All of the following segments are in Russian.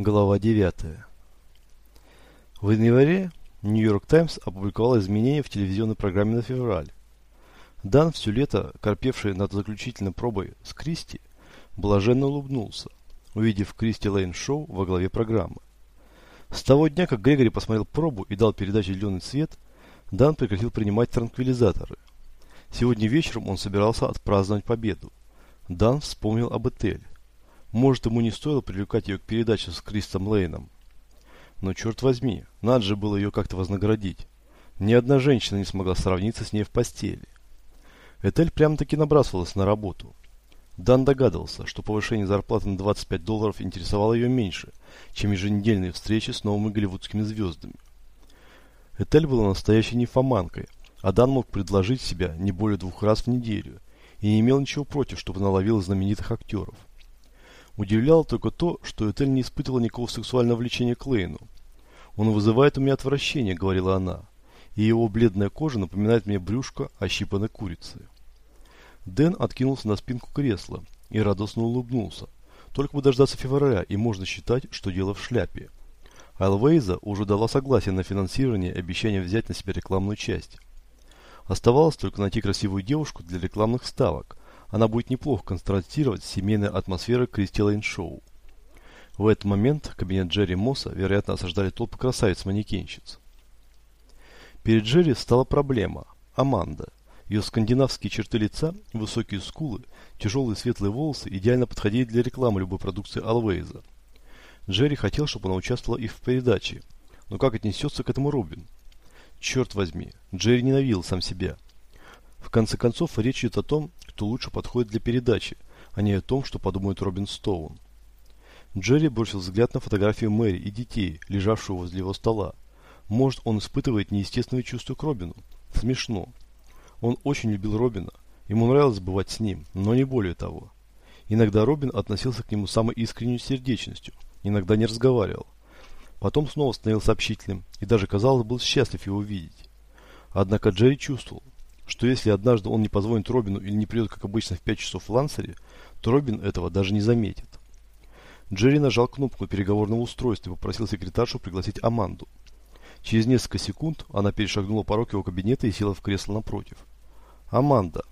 Глава 9. В январе Нью-Йорк Таймс опубликовал изменения в телевизионной программе на февраль. Дан, все лето корпевший над заключительной пробой с Кристи, блаженно улыбнулся, увидев Кристи Лейн Шоу во главе программы. С того дня, как Грегори посмотрел пробу и дал передаче «Зеленый цвет», Дан прекратил принимать транквилизаторы. Сегодня вечером он собирался отпраздновать победу. Дан вспомнил об Этель. Может, ему не стоило привлекать ее к передаче с Кристом Лейном. Но черт возьми, надо же было ее как-то вознаградить. Ни одна женщина не смогла сравниться с ней в постели. Этель прямо-таки набрасывалась на работу. Дан догадывался, что повышение зарплаты на 25 долларов интересовало ее меньше, чем еженедельные встречи с новыми голливудскими звездами. Этель была настоящей нефоманкой, а Дан мог предложить себя не более двух раз в неделю и не имел ничего против, чтобы наловил знаменитых актеров. Удивляло только то, что Этель не испытывала никакого сексуального влечения к Лейну. «Он вызывает у меня отвращение», — говорила она, «и его бледная кожа напоминает мне брюшко ощипанной курицы». Дэн откинулся на спинку кресла и радостно улыбнулся. Только бы дождаться февраля, и можно считать, что дело в шляпе. Айлвейза уже дала согласие на финансирование и обещание взять на себя рекламную часть. Оставалось только найти красивую девушку для рекламных ставок, она будет неплохо контрастировать с семейной атмосферой Кристи Лейн. В этот момент кабинет Джерри Мосса, вероятно, осаждали толпы красавиц-манекенщиц. Перед Джерри стала проблема – Аманда. Ее скандинавские черты лица, высокие скулы, тяжелые светлые волосы идеально подходили для рекламы любой продукции Алвейза. Джерри хотел, чтобы она участвовала и в передаче. Но как отнесется к этому Робин? Черт возьми, Джерри ненавидел сам себя. В конце концов, речь идет о том, кто лучше подходит для передачи, а не о том, что подумает Робин Стоун. Джерри бросил взгляд на фотографию Мэри и детей, лежавшего возле его стола. Может, он испытывает неестественные чувства к Робину? Смешно. Он очень любил Робина. Ему нравилось бывать с ним, но не более того. Иногда Робин относился к нему самой искренней сердечностью, иногда не разговаривал. Потом снова становился общительным и даже, казалось, был счастлив его видеть. Однако Джерри чувствовал, что если однажды он не позвонит Робину или не придет, как обычно, в 5 часов в Лансере, то Робин этого даже не заметит. Джерри нажал кнопку переговорного устройства и попросил секретаршу пригласить Аманду. Через несколько секунд она перешагнула порог его кабинета и села в кресло напротив. «Аманда,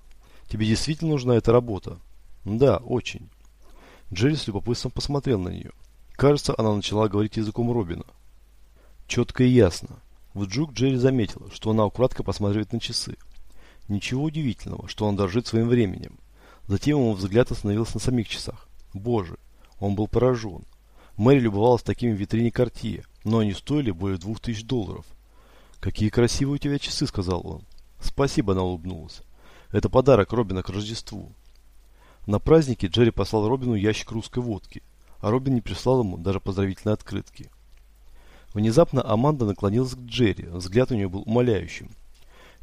тебе действительно нужна эта работа?» «Да, очень». Джерри с любопытством посмотрел на нее. Кажется, она начала говорить языком Робина. Четко и ясно. Вдруг Джерри заметила, что она украдко посматривает на часы. Ничего удивительного, что он дорожит своим временем. Затем его взгляд остановился на самих часах. Боже, он был поражен. Мэри любовалась такими в витрине Картье, но они стоили более двух тысяч долларов. «Какие красивые у тебя часы», — сказал он. «Спасибо», — она улыбнулась. «Это подарок Робина к Рождеству». На празднике Джерри послал Робину ящик русской водки, а Робин не прислал ему даже поздравительной открытки. Внезапно Аманда наклонилась к Джерри, взгляд у нее был умоляющим.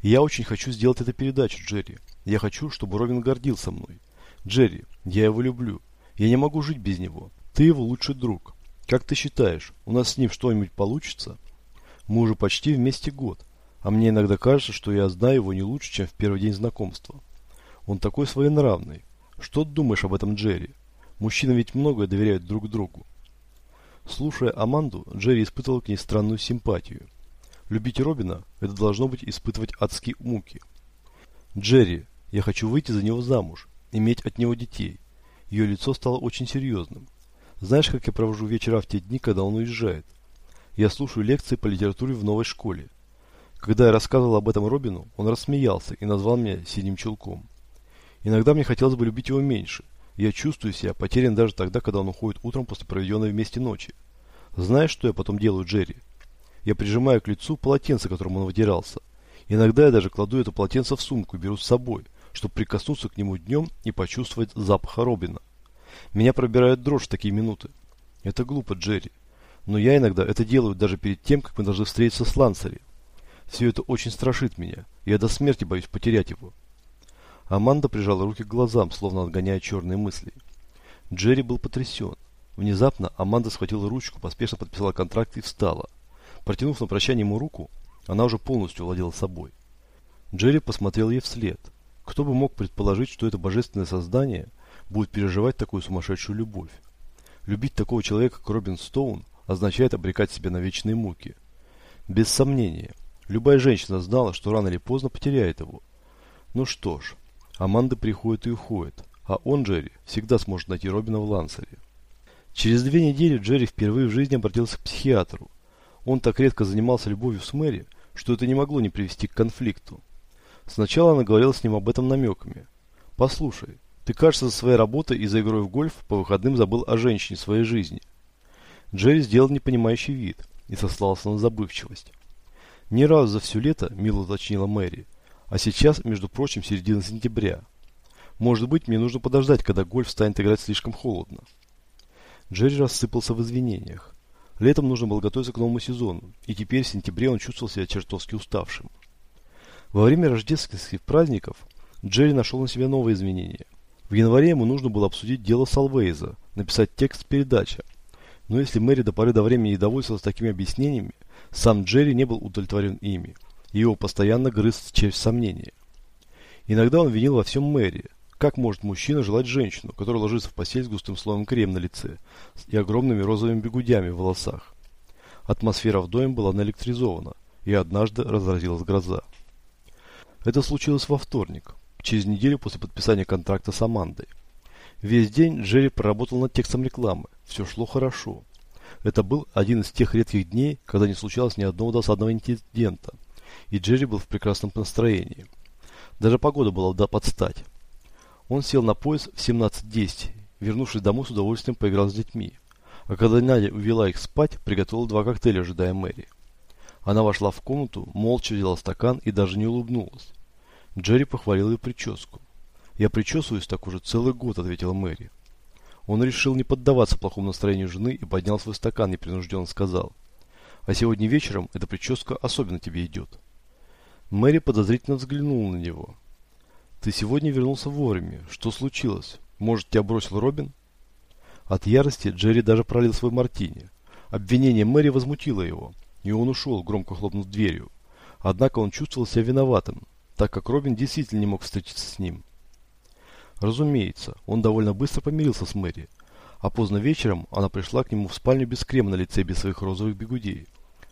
Я очень хочу сделать эту передачу, Джерри. Я хочу, чтобы Робин гордился мной. Джерри, я его люблю. Я не могу жить без него. Ты его лучший друг. Как ты считаешь, у нас с ним что-нибудь получится? Мы уже почти вместе год. А мне иногда кажется, что я знаю его не лучше, чем в первый день знакомства. Он такой своенравный. Что ты думаешь об этом, Джерри? Мужчины ведь многое доверяют друг другу. Слушая Аманду, Джерри испытывал к ней странную симпатию. Любить Робина – это должно быть испытывать адские муки. Джерри, я хочу выйти за него замуж, иметь от него детей. Ее лицо стало очень серьезным. Знаешь, как я провожу вечера в те дни, когда он уезжает? Я слушаю лекции по литературе в новой школе. Когда я рассказывал об этом Робину, он рассмеялся и назвал меня синим чулком. Иногда мне хотелось бы любить его меньше. Я чувствую себя потерян даже тогда, когда он уходит утром после проведенной вместе ночи. Знаешь, что я потом делаю, Джерри? Я прижимаю к лицу полотенце, которым он вытирался. Иногда я даже кладу это полотенце в сумку и беру с собой, чтобы прикоснуться к нему днем и почувствовать запах Робина. Меня пробирает дрожь в такие минуты. Это глупо, Джерри. Но я иногда это делаю даже перед тем, как мы должны встретиться с Лансери. Все это очень страшит меня. Я до смерти боюсь потерять его. Аманда прижала руки к глазам, словно отгоняя черные мысли. Джерри был потрясен. Внезапно Аманда схватила ручку, поспешно подписала контракт и встала. Протянув на прощание ему руку, она уже полностью владела собой. Джерри посмотрел ей вслед. Кто бы мог предположить, что это божественное создание будет переживать такую сумасшедшую любовь? Любить такого человека, как Робин Стоун, означает обрекать себя на вечные муки. Без сомнения, любая женщина знала, что рано или поздно потеряет его. Ну что ж, Аманда приходит и уходит, а он, Джерри, всегда сможет найти Робина в Лансере. Через две недели Джерри впервые в жизни обратился к психиатру. Он так редко занимался любовью с Мэри, что это не могло не привести к конфликту. Сначала она говорила с ним об этом намеками. «Послушай, ты, кажется, за своей работой и за игрой в гольф по выходным забыл о женщине своей жизни». Джерри сделал непонимающий вид и сослался на забывчивость. «Ни разу за все лето», – мило уточнила Мэри, – «а сейчас, между прочим, середина сентября. Может быть, мне нужно подождать, когда гольф станет играть слишком холодно». Джерри рассыпался в извинениях. Летом нужно было готовиться к новому сезону, и теперь в сентябре он чувствовал себя чертовски уставшим. Во время рождественских праздников Джерри нашел на себе новые изменения. В январе ему нужно было обсудить дело Салвейза, написать текст передачи. Но если Мэри до поры до времени не довольствовалась такими объяснениями, сам Джерри не был удовлетворен ими, и его постоянно грыз через сомнения. Иногда он винил во всем Мэри, как может мужчина желать женщину, которая ложится в постель с густым слоем крем на лице и огромными розовыми бегудями в волосах? Атмосфера в доме была наэлектризована, и однажды разразилась гроза. Это случилось во вторник, через неделю после подписания контракта с Амандой. Весь день Джерри проработал над текстом рекламы. Все шло хорошо. Это был один из тех редких дней, когда не случалось ни одного досадного инцидента, и Джерри был в прекрасном настроении. Даже погода была до подстать. Он сел на поезд в 17.10, вернувшись домой с удовольствием поиграл с детьми. А когда Надя увела их спать, приготовил два коктейля, ожидая Мэри. Она вошла в комнату, молча взяла стакан и даже не улыбнулась. Джерри похвалил ее прическу. «Я причесываюсь так уже целый год», — ответила Мэри. Он решил не поддаваться плохому настроению жены и поднял свой стакан и принужденно сказал. «А сегодня вечером эта прическа особенно тебе идет». Мэри подозрительно взглянула на него. Ты сегодня вернулся вовремя. Что случилось? Может, тебя бросил Робин? От ярости Джерри даже пролил свой мартини. Обвинение Мэри возмутило его, и он ушел, громко хлопнув дверью. Однако он чувствовал себя виноватым, так как Робин действительно не мог встретиться с ним. Разумеется, он довольно быстро помирился с Мэри, а поздно вечером она пришла к нему в спальню без крема на лице, без своих розовых бегудей.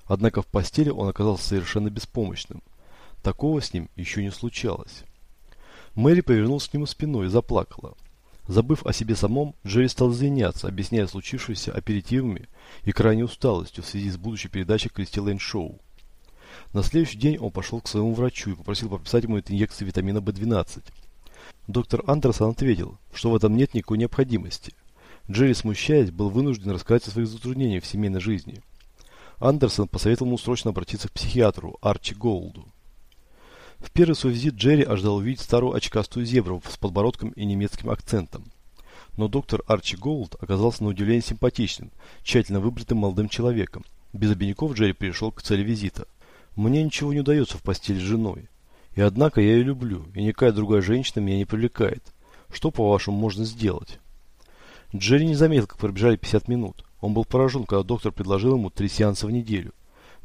Однако в постели он оказался совершенно беспомощным. Такого с ним еще не случалось. Мэри повернулась к нему спиной и заплакала. Забыв о себе самом, Джерри стал извиняться, объясняя случившееся аперитивами и крайней усталостью в связи с будущей передачей Кристи Лейн Шоу. На следующий день он пошел к своему врачу и попросил прописать ему эту инъекцию витамина В12. Доктор Андерсон ответил, что в этом нет никакой необходимости. Джерри, смущаясь, был вынужден рассказать о своих затруднениях в семейной жизни. Андерсон посоветовал ему срочно обратиться к психиатру Арчи Голду. В первый свой визит Джерри ожидал увидеть старую очкастую зебру с подбородком и немецким акцентом. Но доктор Арчи Голд оказался на удивление симпатичным, тщательно выбритым молодым человеком. Без обиняков Джерри пришел к цели визита. «Мне ничего не удается в постели с женой. И однако я ее люблю, и никакая другая женщина меня не привлекает. Что, по-вашему, можно сделать?» Джерри не заметил, как пробежали 50 минут. Он был поражен, когда доктор предложил ему три сеанса в неделю.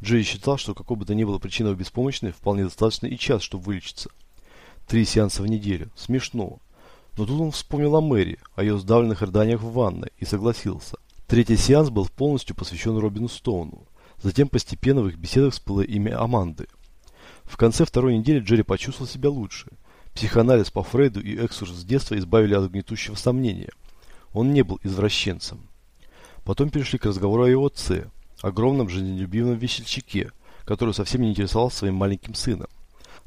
Джей считал, что какой бы то ни было причиной беспомощной, вполне достаточно и час, чтобы вылечиться. Три сеанса в неделю. Смешно. Но тут он вспомнил о Мэри, о ее сдавленных рыданиях в ванной и согласился. Третий сеанс был полностью посвящен Робину Стоуну. Затем постепенно в их беседах всплыло имя Аманды. В конце второй недели Джерри почувствовал себя лучше. Психоанализ по Фрейду и экскурс с детства избавили от гнетущего сомнения. Он не был извращенцем. Потом перешли к разговору о его отце, огромном жизнелюбивом весельчаке, который совсем не интересовался своим маленьким сыном.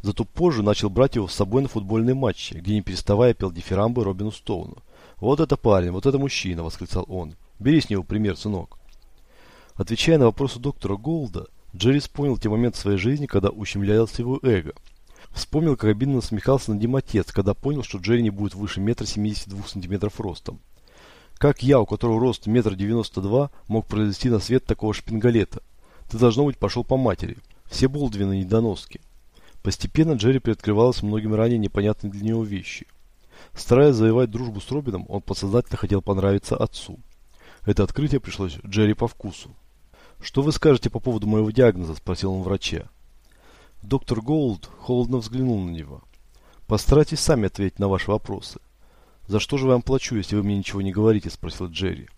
Зато позже начал брать его с собой на футбольные матчи, где не переставая пел дифирамбы Робину Стоуну. «Вот это парень, вот это мужчина!» – восклицал он. «Бери с него пример, сынок!» Отвечая на вопросы доктора Голда, Джерри вспомнил те моменты своей жизни, когда ущемлялось его эго. Вспомнил, как обидно насмехался над ним отец, когда понял, что Джерри не будет выше метра семидесяти двух сантиметров ростом. Как я, у которого рост метр девяносто два, мог произвести на свет такого шпингалета? Ты, должно быть, пошел по матери. Все Болдвины недоноски. Постепенно Джерри приоткрывалось многим ранее непонятные для него вещи. Стараясь завоевать дружбу с Робином, он подсознательно хотел понравиться отцу. Это открытие пришлось Джерри по вкусу. «Что вы скажете по поводу моего диагноза?» – спросил он врача. Доктор Голд холодно взглянул на него. «Постарайтесь сами ответить на ваши вопросы. «За что же вам плачу, если вы мне ничего не говорите?» – спросил Джерри.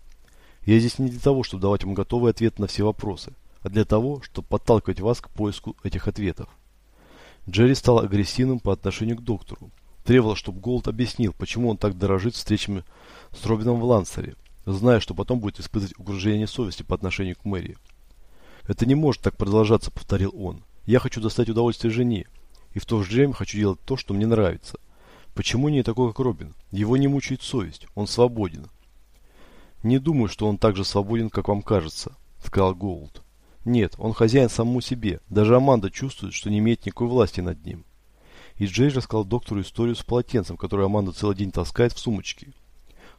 Я здесь не для того, чтобы давать вам готовый ответ на все вопросы, а для того, чтобы подталкивать вас к поиску этих ответов. Джерри стал агрессивным по отношению к доктору. Требовал, чтобы Голд объяснил, почему он так дорожит встречами с Робином в Лансере, зная, что потом будет испытывать угрожение совести по отношению к Мэри. «Это не может так продолжаться», — повторил он. «Я хочу достать удовольствие жене, и в то же время хочу делать то, что мне нравится. Почему не такой, как Робин? Его не мучает совесть, он свободен». «Не думаю, что он так же свободен, как вам кажется», — сказал Голд. «Нет, он хозяин самому себе. Даже Аманда чувствует, что не имеет никакой власти над ним». И Джерри рассказал доктору историю с полотенцем, которое Аманда целый день таскает в сумочке.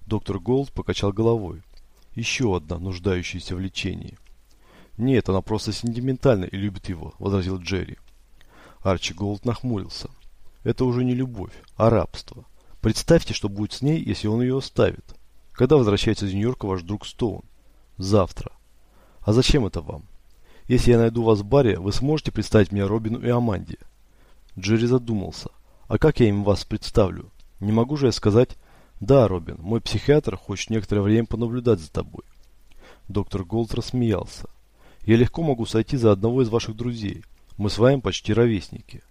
Доктор Голд покачал головой. Еще одна, нуждающаяся в лечении. «Нет, она просто сентиментальна и любит его», – возразил Джерри. Арчи Голд нахмурился. «Это уже не любовь, а рабство. Представьте, что будет с ней, если он ее оставит. Когда возвращается из Нью-Йорка ваш друг Стоун? Завтра. А зачем это вам? Если я найду вас в баре, вы сможете представить меня Робину и Аманде?» Джерри задумался. «А как я им вас представлю? Не могу же я сказать, да, Робин, мой психиатр хочет некоторое время понаблюдать за тобой». Доктор Голд рассмеялся. Я легко могу сойти за одного из ваших друзей. Мы с вами почти ровесники.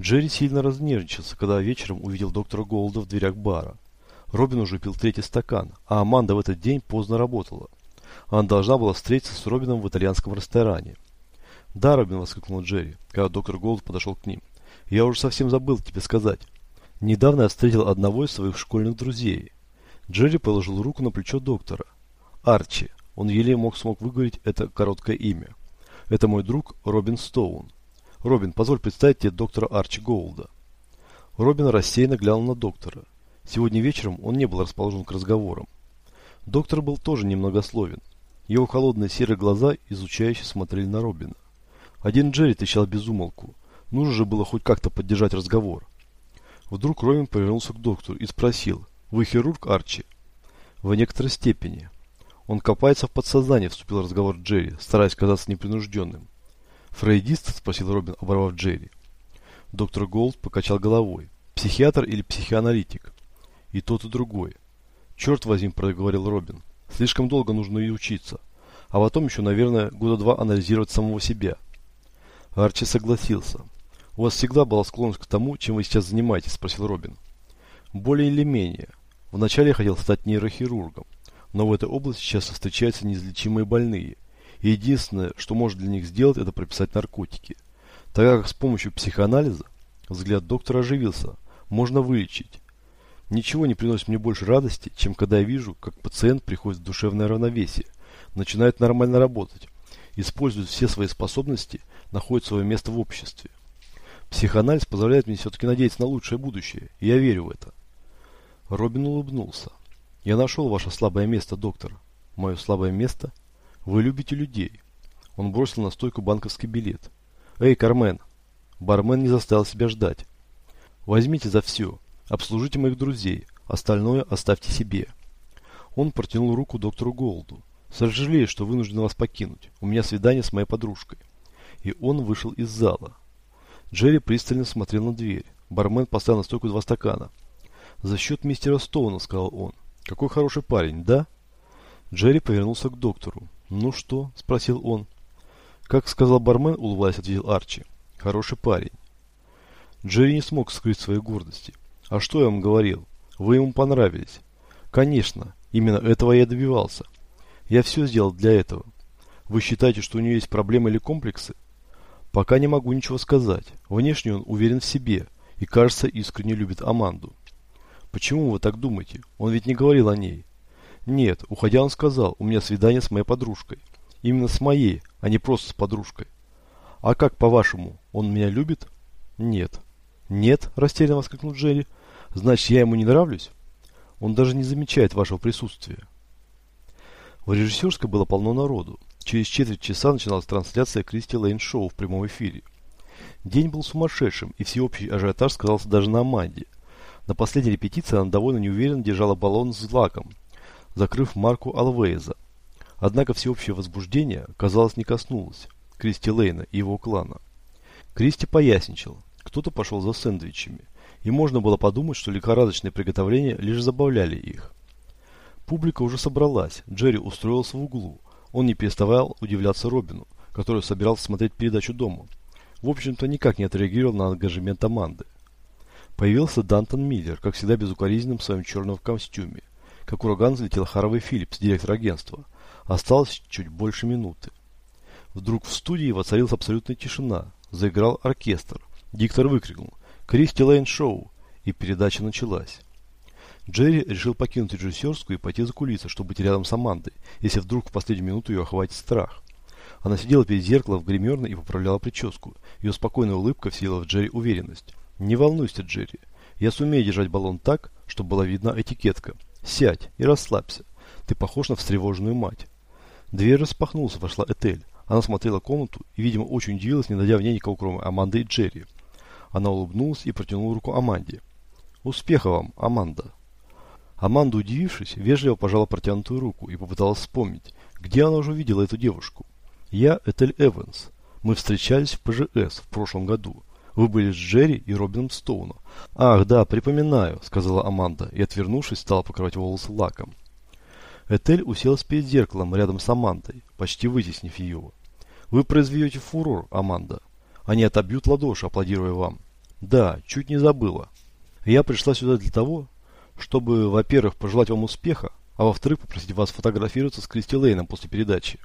Джерри сильно разнервничался, когда вечером увидел доктора Голда в дверях бара. Робин уже пил третий стакан, а Аманда в этот день поздно работала. Она должна была встретиться с Робином в итальянском ресторане. «Да, Робин», — воскликнул Джерри, когда доктор Голд подошел к ним. «Я уже совсем забыл тебе сказать. Недавно я встретил одного из своих школьных друзей». Джерри положил руку на плечо доктора. «Арчи, он еле мог смог выговорить это короткое имя. Это мой друг Робин Стоун. Робин, позволь представить тебе доктора Арчи Голда. Робин рассеянно глянул на доктора. Сегодня вечером он не был расположен к разговорам. Доктор был тоже немногословен. Его холодные серые глаза изучающе смотрели на Робина. Один Джерри трещал без умолку. Нужно же было хоть как-то поддержать разговор. Вдруг Робин повернулся к доктору и спросил, «Вы хирург, Арчи?» «В некоторой степени. Он копается в подсознании, вступил в разговор Джерри, стараясь казаться непринужденным. «Фрейдист?» – спросил Робин, оборвав Джерри. Доктор Голд покачал головой. «Психиатр или психоаналитик?» «И тот, и другой». «Черт возьми», – проговорил Робин. «Слишком долго нужно и учиться. А потом еще, наверное, года два анализировать самого себя». Арчи согласился. «У вас всегда была склонность к тому, чем вы сейчас занимаетесь?» – спросил Робин. «Более или менее. Вначале я хотел стать нейрохирургом. Но в этой области часто встречаются неизлечимые больные. Единственное, что может для них сделать, это прописать наркотики. Тогда как с помощью психоанализа, взгляд доктора оживился, можно вылечить. Ничего не приносит мне больше радости, чем когда я вижу, как пациент приходит в душевное равновесие, начинает нормально работать, использует все свои способности, находит свое место в обществе. Психоанализ позволяет мне все-таки надеяться на лучшее будущее, и я верю в это. Робин улыбнулся. Я нашел ваше слабое место, доктор. Мое слабое место? Вы любите людей. Он бросил на стойку банковский билет. Эй, Кармен. Бармен не заставил себя ждать. Возьмите за все. Обслужите моих друзей. Остальное оставьте себе. Он протянул руку доктору Голду. Сожалею, что вынужден вас покинуть. У меня свидание с моей подружкой. И он вышел из зала. Джерри пристально смотрел на дверь. Бармен поставил на стойку два стакана. «За счет мистера Стоуна», — сказал он. Какой хороший парень, да? Джерри повернулся к доктору. Ну что? Спросил он. Как сказал бармен, улыбаясь, ответил Арчи. Хороший парень. Джерри не смог скрыть своей гордости. А что я вам говорил? Вы ему понравились. Конечно, именно этого я добивался. Я все сделал для этого. Вы считаете, что у нее есть проблемы или комплексы? Пока не могу ничего сказать. Внешне он уверен в себе и, кажется, искренне любит Аманду. Почему вы так думаете? Он ведь не говорил о ней. Нет, уходя он сказал, у меня свидание с моей подружкой. Именно с моей, а не просто с подружкой. А как, по-вашему, он меня любит? Нет. Нет, растерянно воскликнул Джерри. Значит, я ему не нравлюсь? Он даже не замечает вашего присутствия. В режиссерской было полно народу. Через четверть часа начиналась трансляция Кристи Лейн Шоу в прямом эфире. День был сумасшедшим, и всеобщий ажиотаж сказался даже на Аманде. На последней репетиции она довольно неуверенно держала баллон с злаком, закрыв марку Алвейза. Однако всеобщее возбуждение, казалось, не коснулось Кристи Лейна и его клана. Кристи поясничал, кто-то пошел за сэндвичами, и можно было подумать, что лихорадочные приготовления лишь забавляли их. Публика уже собралась, Джерри устроился в углу. Он не переставал удивляться Робину, который собирался смотреть передачу дома. В общем-то, никак не отреагировал на ангажемент Аманды. Появился Дантон Миллер, как всегда безукоризненным в своем черном костюме. Как ураган взлетел Харвей Филлипс, директор агентства. Осталось чуть больше минуты. Вдруг в студии воцарилась абсолютная тишина. Заиграл оркестр. Диктор выкрикнул «Кристи Лейн Шоу!» и передача началась. Джерри решил покинуть режиссерскую и пойти за кулисы, чтобы быть рядом с Амандой, если вдруг в последнюю минуту ее охватит страх. Она сидела перед зеркалом в гримерной и поправляла прическу. Ее спокойная улыбка вселила в Джерри уверенность. «Не волнуйся, Джерри. Я сумею держать баллон так, чтобы была видна этикетка. Сядь и расслабься. Ты похож на встревоженную мать». Дверь распахнулась, вошла Этель. Она смотрела комнату и, видимо, очень удивилась, не найдя в ней никого, кроме Аманды и Джерри. Она улыбнулась и протянула руку Аманде. «Успеха вам, Аманда!» Аманда, удивившись, вежливо пожала протянутую руку и попыталась вспомнить, где она уже видела эту девушку. «Я Этель Эванс. Мы встречались в ПЖС в прошлом году. Вы были с Джерри и Робином Стоуном». «Ах, да, припоминаю», — сказала Аманда и, отвернувшись, стала покрывать волосы лаком. Этель уселась перед зеркалом рядом с Амандой, почти вытеснив ее. «Вы произведете фурор, Аманда. Они отобьют ладоши, аплодируя вам». «Да, чуть не забыла. Я пришла сюда для того, чтобы, во-первых, пожелать вам успеха, а во-вторых, попросить вас фотографироваться с Кристи Лейном после передачи.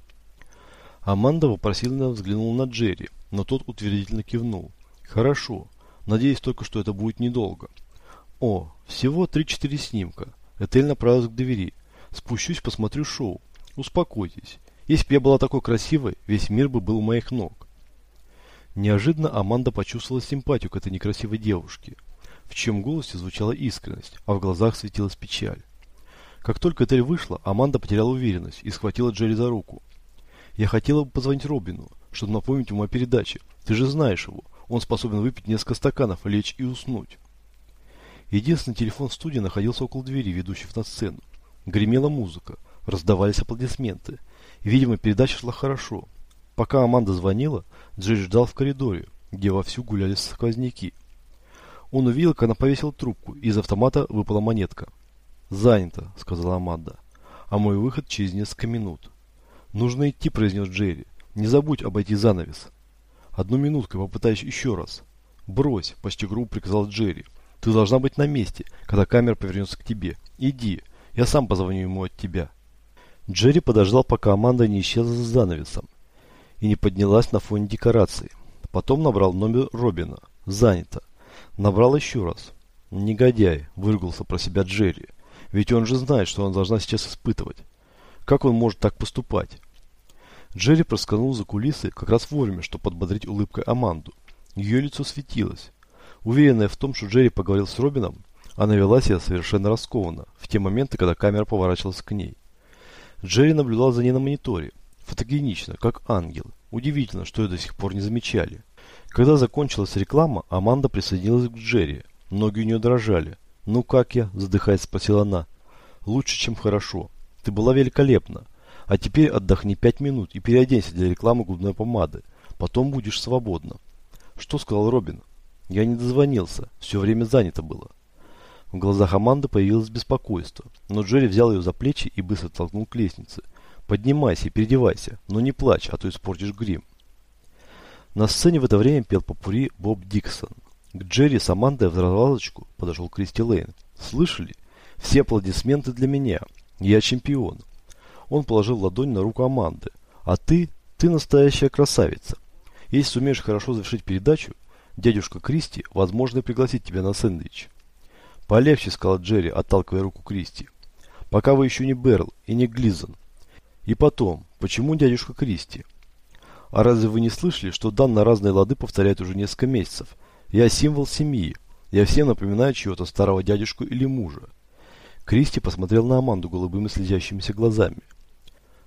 Аманда вопросительно взглянула на Джерри, но тот утвердительно кивнул. Хорошо. Надеюсь только, что это будет недолго. О, всего 3-4 снимка. Этель направилась к двери. Спущусь, посмотрю шоу. Успокойтесь. Если бы я была такой красивой, весь мир бы был у моих ног. Неожиданно Аманда почувствовала симпатию к этой некрасивой девушке в чьем голосе звучала искренность, а в глазах светилась печаль. Как только Этель вышла, Аманда потеряла уверенность и схватила Джерри за руку. «Я хотела бы позвонить Робину, чтобы напомнить ему о передаче. Ты же знаешь его. Он способен выпить несколько стаканов, лечь и уснуть». Единственный телефон в студии находился около двери, ведущих на сцену. Гремела музыка, раздавались аплодисменты. Видимо, передача шла хорошо. Пока Аманда звонила, Джерри ждал в коридоре, где вовсю гуляли сквозняки. Он увидел, как она повесила трубку, и из автомата выпала монетка. «Занято», — сказала Аманда. «А мой выход через несколько минут». «Нужно идти», — произнес Джерри. «Не забудь обойти занавес». «Одну минутку, попытаюсь еще раз». «Брось», — почти грубо приказал Джерри. «Ты должна быть на месте, когда камера повернется к тебе. Иди, я сам позвоню ему от тебя». Джерри подождал, пока Аманда не исчезла за занавесом и не поднялась на фоне декорации. Потом набрал номер Робина. «Занято». Набрал еще раз. Негодяй, выругался про себя Джерри. Ведь он же знает, что она должна сейчас испытывать. Как он может так поступать? Джерри просканул за кулисы как раз вовремя, чтобы подбодрить улыбкой Аманду. Ее лицо светилось. Уверенная в том, что Джерри поговорил с Робином, она вела себя совершенно раскованно, в те моменты, когда камера поворачивалась к ней. Джерри наблюдал за ней на мониторе. Фотогенично, как ангел. Удивительно, что ее до сих пор не замечали. Когда закончилась реклама, Аманда присоединилась к Джерри. Ноги у нее дрожали. «Ну как я?» – задыхаясь, спросила она. «Лучше, чем хорошо. Ты была великолепна. А теперь отдохни пять минут и переоденься для рекламы губной помады. Потом будешь свободна». «Что?» – сказал Робин. «Я не дозвонился. Все время занято было». В глазах Аманды появилось беспокойство, но Джерри взял ее за плечи и быстро толкнул к лестнице. «Поднимайся и переодевайся, но не плачь, а то испортишь грим». На сцене в это время пел попури Боб Диксон. К Джерри с Амандой в развалочку подошел Кристи Лейн. «Слышали? Все аплодисменты для меня. Я чемпион». Он положил ладонь на руку Аманды. «А ты? Ты настоящая красавица. Если сумеешь хорошо завершить передачу, дядюшка Кристи, возможно, пригласит тебя на сэндвич». «Полегче», — сказал Джерри, отталкивая руку Кристи. «Пока вы еще не Берл и не Глизон. И потом, почему дядюшка Кристи?» А разве вы не слышали, что Дан на разные лады повторяет уже несколько месяцев? Я символ семьи. Я всем напоминаю чего-то старого дядюшку или мужа. Кристи посмотрел на Аманду голубыми слезящимися глазами.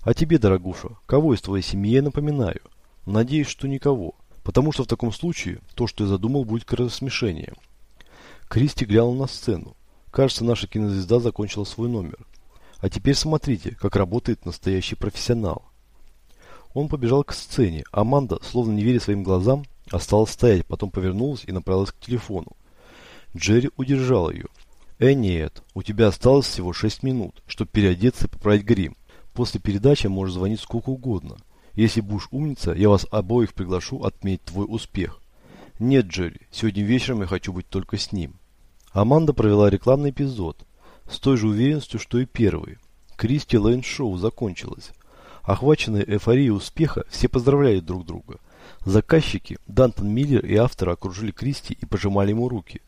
А тебе, дорогуша, кого из твоей семьи я напоминаю? Надеюсь, что никого. Потому что в таком случае то, что я задумал, будет кровосмешением. Кристи глянул на сцену. Кажется, наша кинозвезда закончила свой номер. А теперь смотрите, как работает настоящий профессионал. Он побежал к сцене. Аманда, словно не веря своим глазам, осталась стоять, потом повернулась и направилась к телефону. Джерри удержал ее. Э, нет, у тебя осталось всего 6 минут, чтобы переодеться и поправить грим. После передачи можешь звонить сколько угодно. Если будешь умница, я вас обоих приглашу отметить твой успех. Нет, Джерри, сегодня вечером я хочу быть только с ним. Аманда провела рекламный эпизод с той же уверенностью, что и первый. Кристи Лейн Шоу закончилось. Охваченные эйфорией успеха, все поздравляли друг друга. Заказчики, Дантон Миллер и авторы окружили Кристи и пожимали ему руки.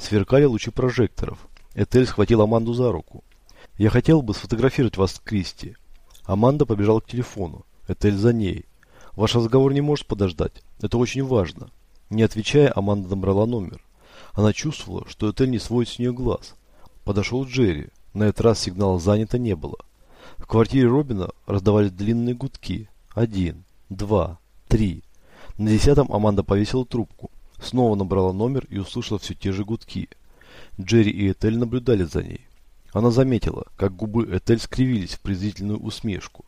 Сверкали лучи прожекторов. Этель схватил Аманду за руку. «Я хотел бы сфотографировать вас, Кристи». Аманда побежала к телефону. Этель за ней. «Ваш разговор не может подождать. Это очень важно». Не отвечая, Аманда набрала номер. Она чувствовала, что Этель не сводит с нее глаз. Подошел Джерри. На этот раз сигнала занято не было. В квартире Робина раздавались длинные гудки. Один, два, три. На десятом Аманда повесила трубку. Снова набрала номер и услышала все те же гудки. Джерри и Этель наблюдали за ней. Она заметила, как губы Этель скривились в презрительную усмешку.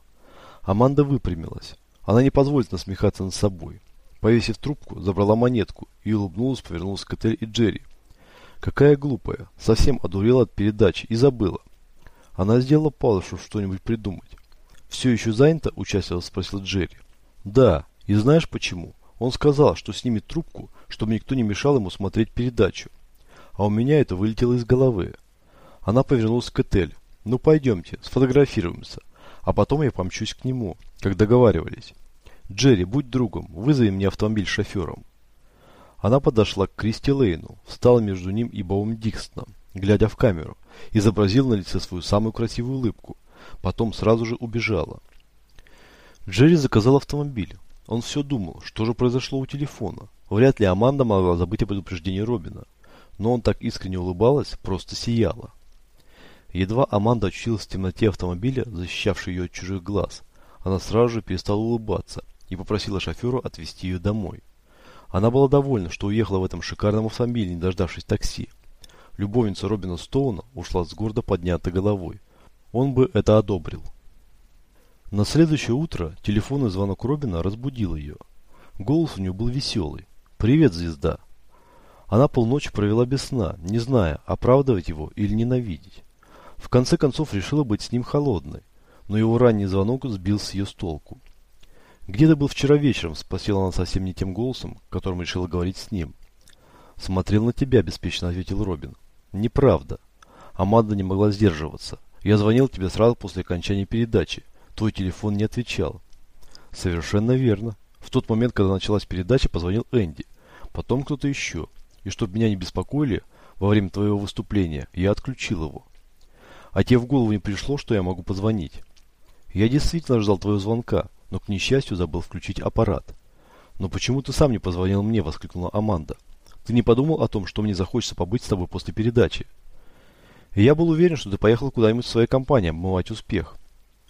Аманда выпрямилась. Она не позволит насмехаться над собой. Повесив трубку, забрала монетку и улыбнулась, повернулась к Этель и Джерри. Какая глупая, совсем одурела от передачи и забыла. Она сделала паузу, чтобы что-нибудь придумать. «Все еще занято?» – участливо спросил Джерри. «Да, и знаешь почему? Он сказал, что снимет трубку, чтобы никто не мешал ему смотреть передачу. А у меня это вылетело из головы». Она повернулась к Этель. «Ну пойдемте, сфотографируемся, а потом я помчусь к нему, как договаривались. Джерри, будь другом, вызови мне автомобиль шофером». Она подошла к Кристи Лейну, встала между ним и Боум Дикстоном, глядя в камеру, изобразила на лице свою самую красивую улыбку, потом сразу же убежала. Джерри заказал автомобиль. Он все думал, что же произошло у телефона. Вряд ли Аманда могла забыть о предупреждении Робина. Но он так искренне улыбалась, просто сияла. Едва Аманда очутилась в темноте автомобиля, защищавшей ее от чужих глаз, она сразу же перестала улыбаться и попросила шофера отвезти ее домой. Она была довольна, что уехала в этом шикарном автомобиле, не дождавшись такси. Любовница Робина Стоуна ушла с гордо поднятой головой. Он бы это одобрил. На следующее утро телефонный звонок Робина разбудил ее. Голос у нее был веселый. «Привет, звезда!» Она полночи провела без сна, не зная, оправдывать его или ненавидеть. В конце концов решила быть с ним холодной, но его ранний звонок сбил с ее с толку. «Где ты был вчера вечером?» – спросила она совсем не тем голосом, которым решила говорить с ним. «Смотрел на тебя», – беспечно ответил Робин. «Неправда. Аманда не могла сдерживаться. Я звонил тебе сразу после окончания передачи. Твой телефон не отвечал». «Совершенно верно. В тот момент, когда началась передача, позвонил Энди. Потом кто-то еще. И чтобы меня не беспокоили во время твоего выступления, я отключил его. А тебе в голову не пришло, что я могу позвонить?» «Я действительно ждал твоего звонка» но, к несчастью, забыл включить аппарат. «Но почему ты сам не позвонил мне?» – воскликнула Аманда. «Ты не подумал о том, что мне захочется побыть с тобой после передачи?» «Я был уверен, что ты поехал куда-нибудь в своей компании обмывать успех».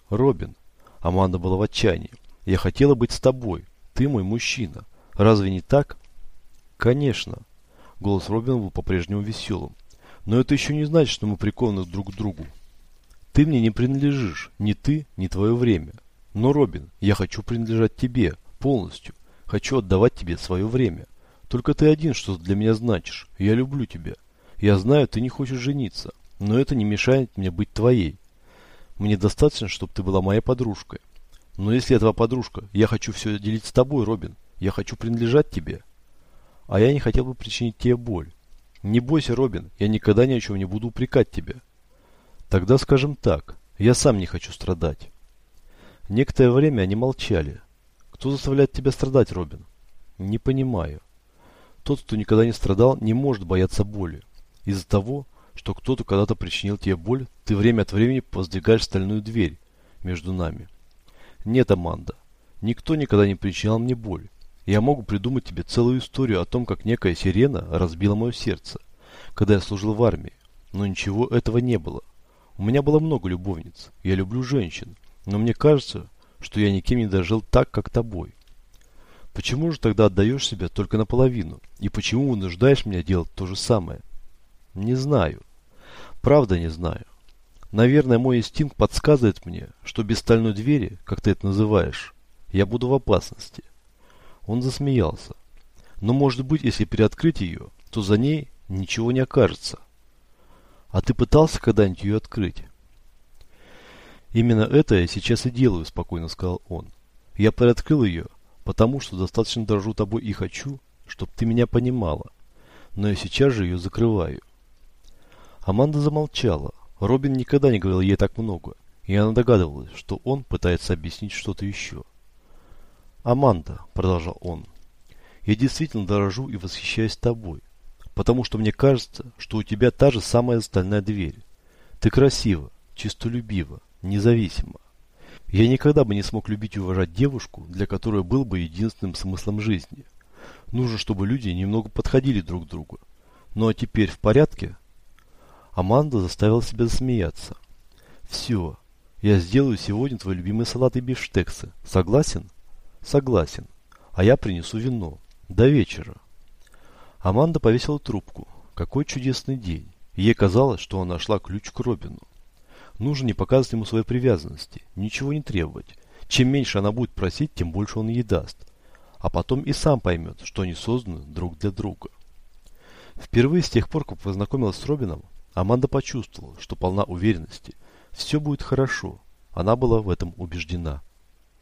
«Робин». Аманда была в отчаянии. «Я хотела быть с тобой. Ты мой мужчина. Разве не так?» «Конечно». Голос Робина был по-прежнему веселым. «Но это еще не значит, что мы прикованы друг к другу. Ты мне не принадлежишь. Ни ты, ни твое время. Но, Робин, я хочу принадлежать тебе, полностью. Хочу отдавать тебе свое время. Только ты один что для меня значишь. Я люблю тебя. Я знаю, ты не хочешь жениться, но это не мешает мне быть твоей. Мне достаточно, чтобы ты была моей подружкой. Но если я твоя подружка, я хочу все делить с тобой, Робин. Я хочу принадлежать тебе. А я не хотел бы причинить тебе боль. Не бойся, Робин, я никогда ни о чем не буду упрекать тебя. Тогда скажем так, я сам не хочу страдать. Некоторое время они молчали. Кто заставляет тебя страдать, Робин? Не понимаю. Тот, кто никогда не страдал, не может бояться боли. Из-за того, что кто-то когда-то причинил тебе боль, ты время от времени воздвигаешь стальную дверь между нами. Нет, Аманда, никто никогда не причинял мне боль. Я могу придумать тебе целую историю о том, как некая сирена разбила мое сердце, когда я служил в армии. Но ничего этого не было. У меня было много любовниц. Я люблю женщин. Но мне кажется, что я никем не дожил так, как тобой. Почему же тогда отдаешь себя только наполовину? И почему вынуждаешь меня делать то же самое? Не знаю. Правда не знаю. Наверное, мой инстинкт подсказывает мне, что без стальной двери, как ты это называешь, я буду в опасности. Он засмеялся. Но может быть, если приоткрыть ее, то за ней ничего не окажется. А ты пытался когда-нибудь ее открыть? Именно это я сейчас и делаю, спокойно сказал он. Я приоткрыл ее, потому что достаточно дорожу тобой и хочу, чтобы ты меня понимала. Но я сейчас же ее закрываю. Аманда замолчала. Робин никогда не говорил ей так много, и она догадывалась, что он пытается объяснить что-то еще. «Аманда», — продолжал он, — «я действительно дорожу и восхищаюсь тобой, потому что мне кажется, что у тебя та же самая стальная дверь. Ты красива, чистолюбива, независима. Я никогда бы не смог любить и уважать девушку, для которой был бы единственным смыслом жизни. Нужно, чтобы люди немного подходили друг к другу. Ну а теперь в порядке?» Аманда заставила себя засмеяться. «Все, я сделаю сегодня твой любимый салат и бифштексы. Согласен?» «Согласен. А я принесу вино. До вечера». Аманда повесила трубку. Какой чудесный день. Ей казалось, что она нашла ключ к Робину. Нужно не показывать ему своей привязанности, ничего не требовать. Чем меньше она будет просить, тем больше он ей даст. А потом и сам поймет, что они созданы друг для друга. Впервые с тех пор, как познакомилась с Робином, Аманда почувствовала, что полна уверенности. Все будет хорошо. Она была в этом убеждена.